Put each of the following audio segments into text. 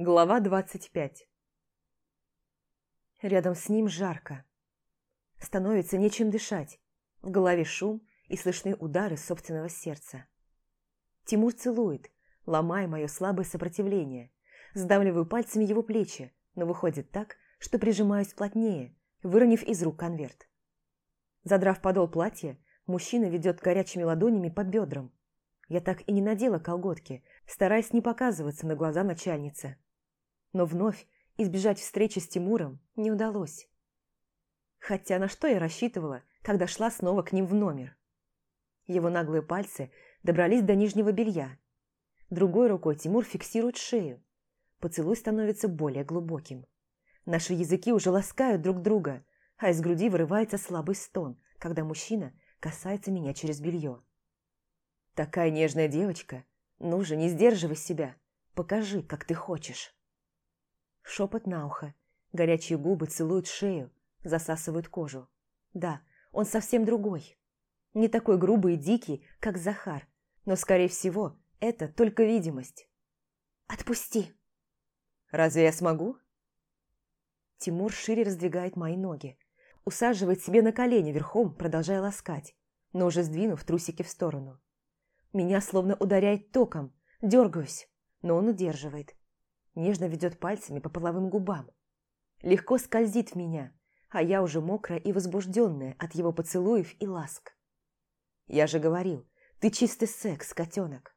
Глава 25 Рядом с ним жарко. Становится нечем дышать. В голове шум и слышны удары собственного сердца. Тимур целует, ломая мое слабое сопротивление. Сдавливаю пальцами его плечи, но выходит так, что прижимаюсь плотнее, выронив из рук конверт. Задрав подол платья, мужчина ведет горячими ладонями по бедрам. Я так и не надела колготки, стараясь не показываться на глаза начальницы но вновь избежать встречи с Тимуром не удалось. Хотя на что я рассчитывала, когда шла снова к ним в номер? Его наглые пальцы добрались до нижнего белья. Другой рукой Тимур фиксирует шею. Поцелуй становится более глубоким. Наши языки уже ласкают друг друга, а из груди вырывается слабый стон, когда мужчина касается меня через белье. Такая нежная девочка, ну же, не сдерживай себя, покажи, как ты хочешь. Шепот на ухо. Горячие губы целуют шею, засасывают кожу. Да, он совсем другой. Не такой грубый и дикий, как Захар, но, скорее всего, это только видимость. «Отпусти!» «Разве я смогу?» Тимур шире раздвигает мои ноги, усаживает себе на колени верхом, продолжая ласкать, но уже сдвинув трусики в сторону. Меня словно ударяет током, дергаюсь, но он удерживает, нежно ведет пальцами по половым губам. Легко скользит в меня, а я уже мокрая и возбужденная от его поцелуев и ласк. Я же говорил, ты чистый секс, котенок.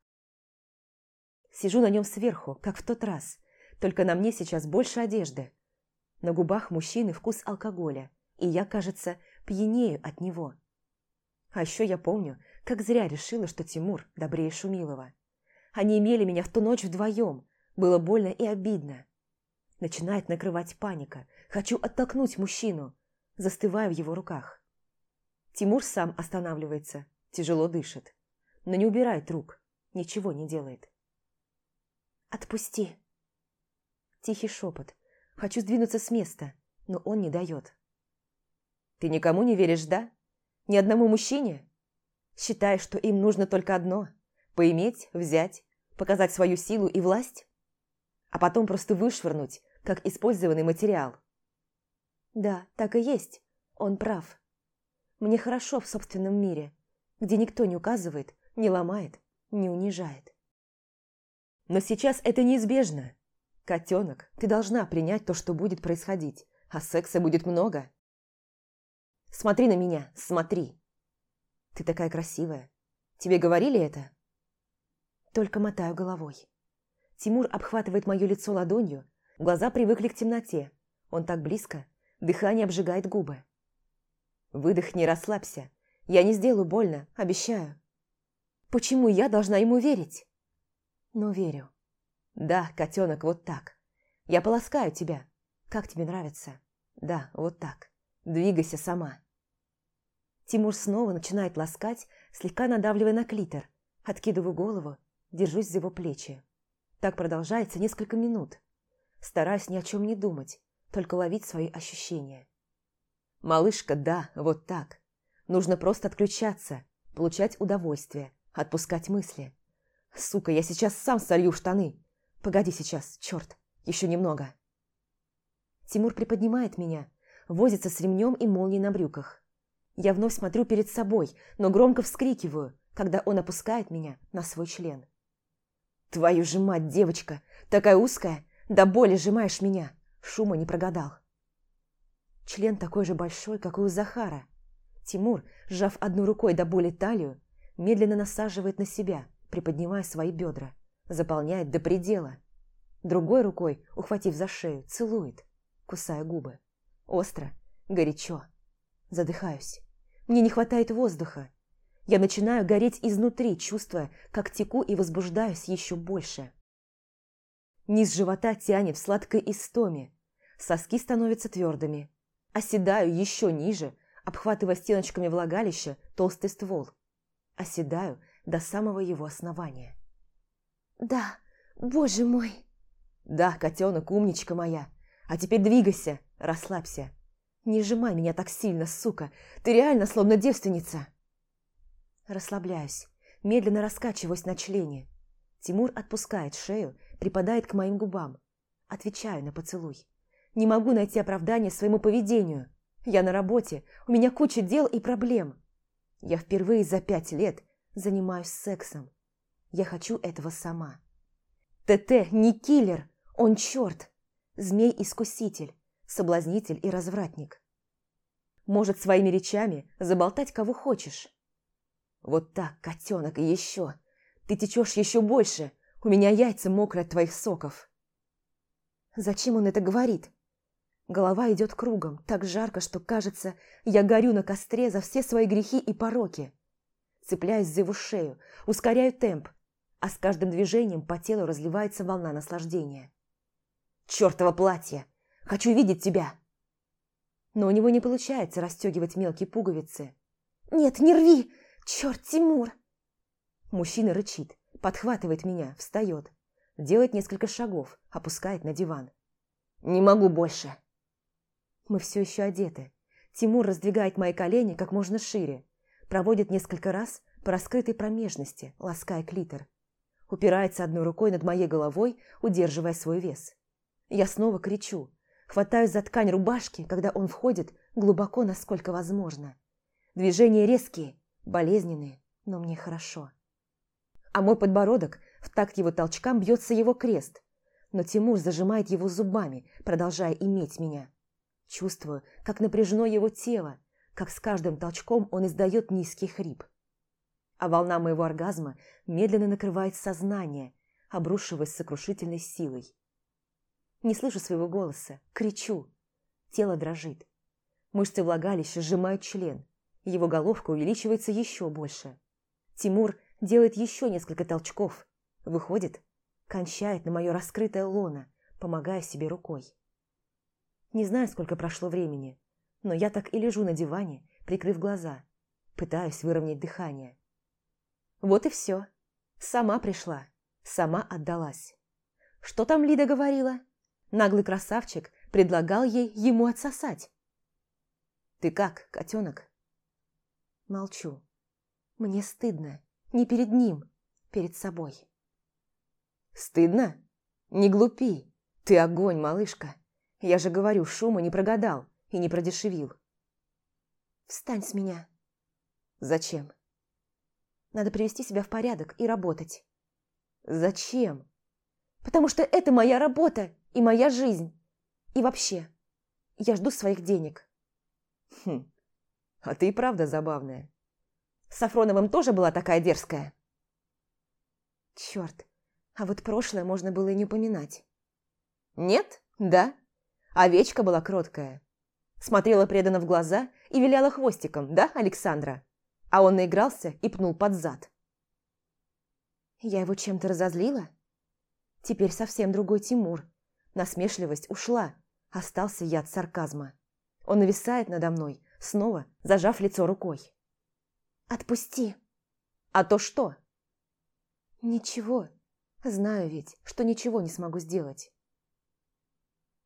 Сижу на нем сверху, как в тот раз, только на мне сейчас больше одежды. На губах мужчины вкус алкоголя, и я, кажется, пьянею от него. А еще я помню, как зря решила, что Тимур добрее Шумилова. Они имели меня в ту ночь вдвоем, было больно и обидно. Начинает накрывать паника. Хочу оттолкнуть мужчину. Застываю в его руках. Тимур сам останавливается, тяжело дышит. Но не убирает рук, ничего не делает. «Отпусти!» Тихий шепот. Хочу сдвинуться с места, но он не дает. «Ты никому не веришь, да? Ни одному мужчине? Считаешь, что им нужно только одно – поиметь, взять, показать свою силу и власть?» А потом просто вышвырнуть, как использованный материал. Да, так и есть. Он прав. Мне хорошо в собственном мире, где никто не указывает, не ломает, не унижает. Но сейчас это неизбежно. Котенок, ты должна принять то, что будет происходить, а секса будет много. Смотри на меня, смотри. Ты такая красивая. Тебе говорили это? Только мотаю головой. Тимур обхватывает мое лицо ладонью, глаза привыкли к темноте. Он так близко, дыхание обжигает губы. Выдохни, расслабься. Я не сделаю больно, обещаю. Почему я должна ему верить? Но верю. Да, котенок, вот так. Я полоскаю тебя. Как тебе нравится? Да, вот так. Двигайся сама. Тимур снова начинает ласкать, слегка надавливая на клитор. Откидываю голову, держусь за его плечи. Так продолжается несколько минут. Стараюсь ни о чем не думать, только ловить свои ощущения. «Малышка, да, вот так. Нужно просто отключаться, получать удовольствие, отпускать мысли. Сука, я сейчас сам солью штаны. Погоди сейчас, черт, еще немного». Тимур приподнимает меня, возится с ремнем и молнией на брюках. Я вновь смотрю перед собой, но громко вскрикиваю, когда он опускает меня на свой член. Твою же мать, девочка, такая узкая, до боли сжимаешь меня. Шума не прогадал. Член такой же большой, как и у Захара. Тимур, сжав одной рукой до боли талию, медленно насаживает на себя, приподнимая свои бедра, заполняет до предела. Другой рукой, ухватив за шею, целует, кусая губы. Остро, горячо. Задыхаюсь. Мне не хватает воздуха. Я начинаю гореть изнутри, чувствуя, как теку и возбуждаюсь еще больше. Низ живота тянет в сладкой истоме. Соски становятся твердыми. Оседаю еще ниже, обхватывая стеночками влагалища толстый ствол. Оседаю до самого его основания. «Да, боже мой!» «Да, котенок, умничка моя! А теперь двигайся, расслабься. Не сжимай меня так сильно, сука! Ты реально словно девственница!» Расслабляюсь, медленно раскачиваюсь на члене. Тимур отпускает шею, припадает к моим губам. Отвечаю на поцелуй. Не могу найти оправдание своему поведению. Я на работе, у меня куча дел и проблем. Я впервые за пять лет занимаюсь сексом. Я хочу этого сама. ТТ не киллер, он черт. Змей-искуситель, соблазнитель и развратник. Может своими речами заболтать кого хочешь. Вот так, котенок, и еще. Ты течешь еще больше. У меня яйца мокрые от твоих соков. Зачем он это говорит? Голова идет кругом, так жарко, что кажется, я горю на костре за все свои грехи и пороки. Цепляюсь за его шею, ускоряю темп, а с каждым движением по телу разливается волна наслаждения. «Чёртово платье! Хочу видеть тебя!» Но у него не получается расстегивать мелкие пуговицы. «Нет, не рви! Черт, Тимур!» Мужчина рычит, подхватывает меня, встает, делает несколько шагов, опускает на диван. «Не могу больше!» Мы все еще одеты. Тимур раздвигает мои колени как можно шире, проводит несколько раз по раскрытой промежности, лаская клитор. Упирается одной рукой над моей головой, удерживая свой вес. Я снова кричу, хватаюсь за ткань рубашки, когда он входит глубоко, насколько возможно. Движения резкие, болезненные, но мне хорошо. А мой подбородок в такт его толчкам бьется его крест, но Тимур зажимает его зубами, продолжая иметь меня. Чувствую, как напряжено его тело, как с каждым толчком он издает низкий хрип. А волна моего оргазма медленно накрывает сознание, обрушиваясь сокрушительной силой. Не слышу своего голоса, кричу. Тело дрожит. Мышцы влагалища сжимают член. Его головка увеличивается еще больше. Тимур делает еще несколько толчков. Выходит, кончает на мое раскрытое лоно, помогая себе рукой. Не знаю, сколько прошло времени, но я так и лежу на диване, прикрыв глаза, пытаюсь выровнять дыхание. Вот и все. Сама пришла, сама отдалась. Что там Лида говорила? Наглый красавчик предлагал ей ему отсосать. «Ты как, котенок?» Молчу. Мне стыдно. Не перед ним, перед собой. «Стыдно? Не глупи. Ты огонь, малышка. Я же говорю, шума не прогадал и не продешевил. Встань с меня. Зачем? Надо привести себя в порядок и работать. Зачем? Потому что это моя работа и моя жизнь. И вообще, я жду своих денег. Хм, а ты и правда забавная. С Сафроновым тоже была такая дерзкая? Черт, а вот прошлое можно было и не упоминать. Нет? Да? Овечка была кроткая. Смотрела преданно в глаза и виляла хвостиком, да, Александра? А он наигрался и пнул под зад. Я его чем-то разозлила? Теперь совсем другой Тимур. Насмешливость ушла, остался яд сарказма. Он нависает надо мной, снова зажав лицо рукой. «Отпусти!» «А то что?» «Ничего. Знаю ведь, что ничего не смогу сделать».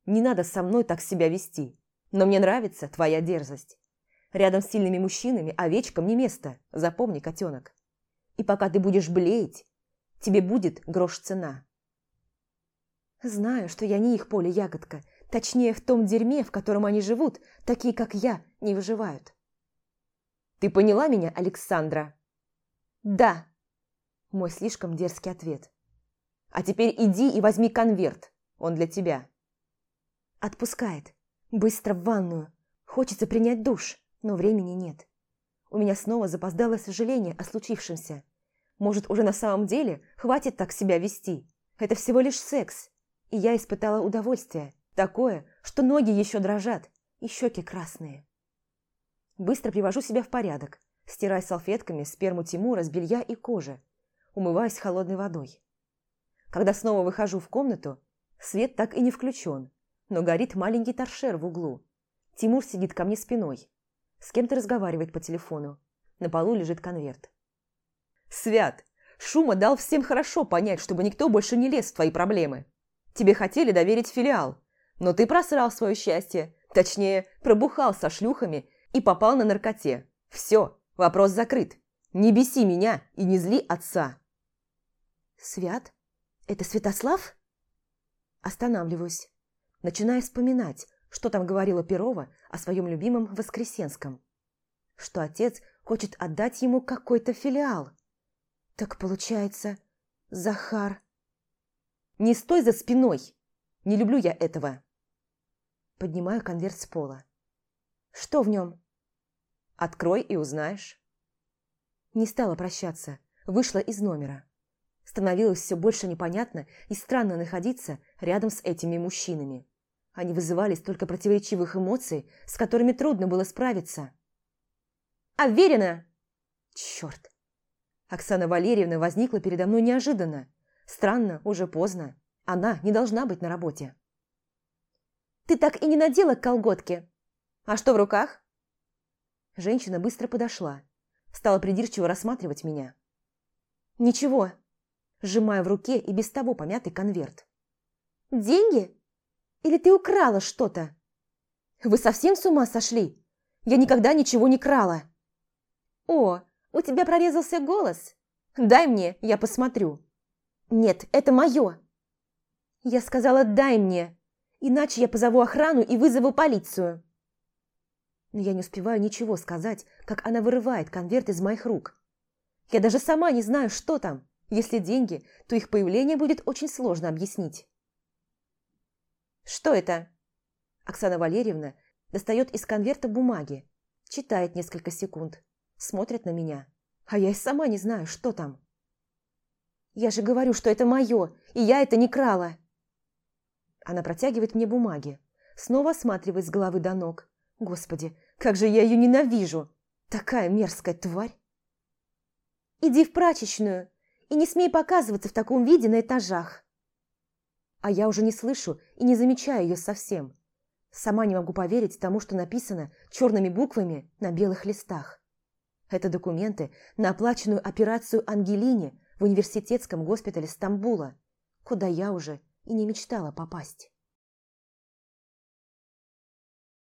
Не надо со мной так себя вести. Но мне нравится твоя дерзость. Рядом с сильными мужчинами овечкам не место, запомни, котенок. И пока ты будешь блеять, тебе будет грош цена. Знаю, что я не их поле ягодка, точнее, в том дерьме, в котором они живут, такие, как я, не выживают. Ты поняла меня, Александра? Да. Мой слишком дерзкий ответ. А теперь иди и возьми конверт, он для тебя. Отпускает. Быстро в ванную. Хочется принять душ, но времени нет. У меня снова запоздало сожаление о случившемся. Может, уже на самом деле хватит так себя вести? Это всего лишь секс. И я испытала удовольствие. Такое, что ноги еще дрожат, и щеки красные. Быстро привожу себя в порядок. Стираю салфетками сперму Тимура с белья и кожи. Умываюсь холодной водой. Когда снова выхожу в комнату, свет так и не включен но горит маленький торшер в углу. Тимур сидит ко мне спиной. С кем-то разговаривает по телефону. На полу лежит конверт. «Свят, Шума дал всем хорошо понять, чтобы никто больше не лез в твои проблемы. Тебе хотели доверить филиал, но ты просрал свое счастье, точнее, пробухал со шлюхами и попал на наркоте. Все, вопрос закрыт. Не беси меня и не зли отца». «Свят? Это Святослав?» Останавливаюсь. Начинаю вспоминать, что там говорила Перова о своем любимом Воскресенском. Что отец хочет отдать ему какой-то филиал. Так получается, Захар... «Не стой за спиной! Не люблю я этого!» Поднимаю конверт с пола. «Что в нем?» «Открой и узнаешь». Не стала прощаться, вышла из номера. Становилось все больше непонятно и странно находиться рядом с этими мужчинами. Они вызывали столько противоречивых эмоций, с которыми трудно было справиться. «Уверена!» «Черт!» Оксана Валерьевна возникла передо мной неожиданно. Странно, уже поздно. Она не должна быть на работе. «Ты так и не надела колготки. А что в руках?» Женщина быстро подошла. Стала придирчиво рассматривать меня. «Ничего», сжимая в руке и без того помятый конверт. «Деньги? Или ты украла что-то? Вы совсем с ума сошли? Я никогда ничего не крала!» «О, у тебя прорезался голос? Дай мне, я посмотрю». «Нет, это мое!» «Я сказала, дай мне, иначе я позову охрану и вызову полицию». Но я не успеваю ничего сказать, как она вырывает конверт из моих рук. Я даже сама не знаю, что там. Если деньги, то их появление будет очень сложно объяснить. «Что это?» Оксана Валерьевна достает из конверта бумаги, читает несколько секунд, смотрит на меня, а я и сама не знаю, что там. «Я же говорю, что это мое, и я это не крала!» Она протягивает мне бумаги, снова осматривает с головы до ног. Господи, как же я ее ненавижу! Такая мерзкая тварь! «Иди в прачечную и не смей показываться в таком виде на этажах!» А я уже не слышу и не замечаю ее совсем. Сама не могу поверить тому, что написано черными буквами на белых листах. Это документы на оплаченную операцию Ангелине в университетском госпитале Стамбула, куда я уже и не мечтала попасть.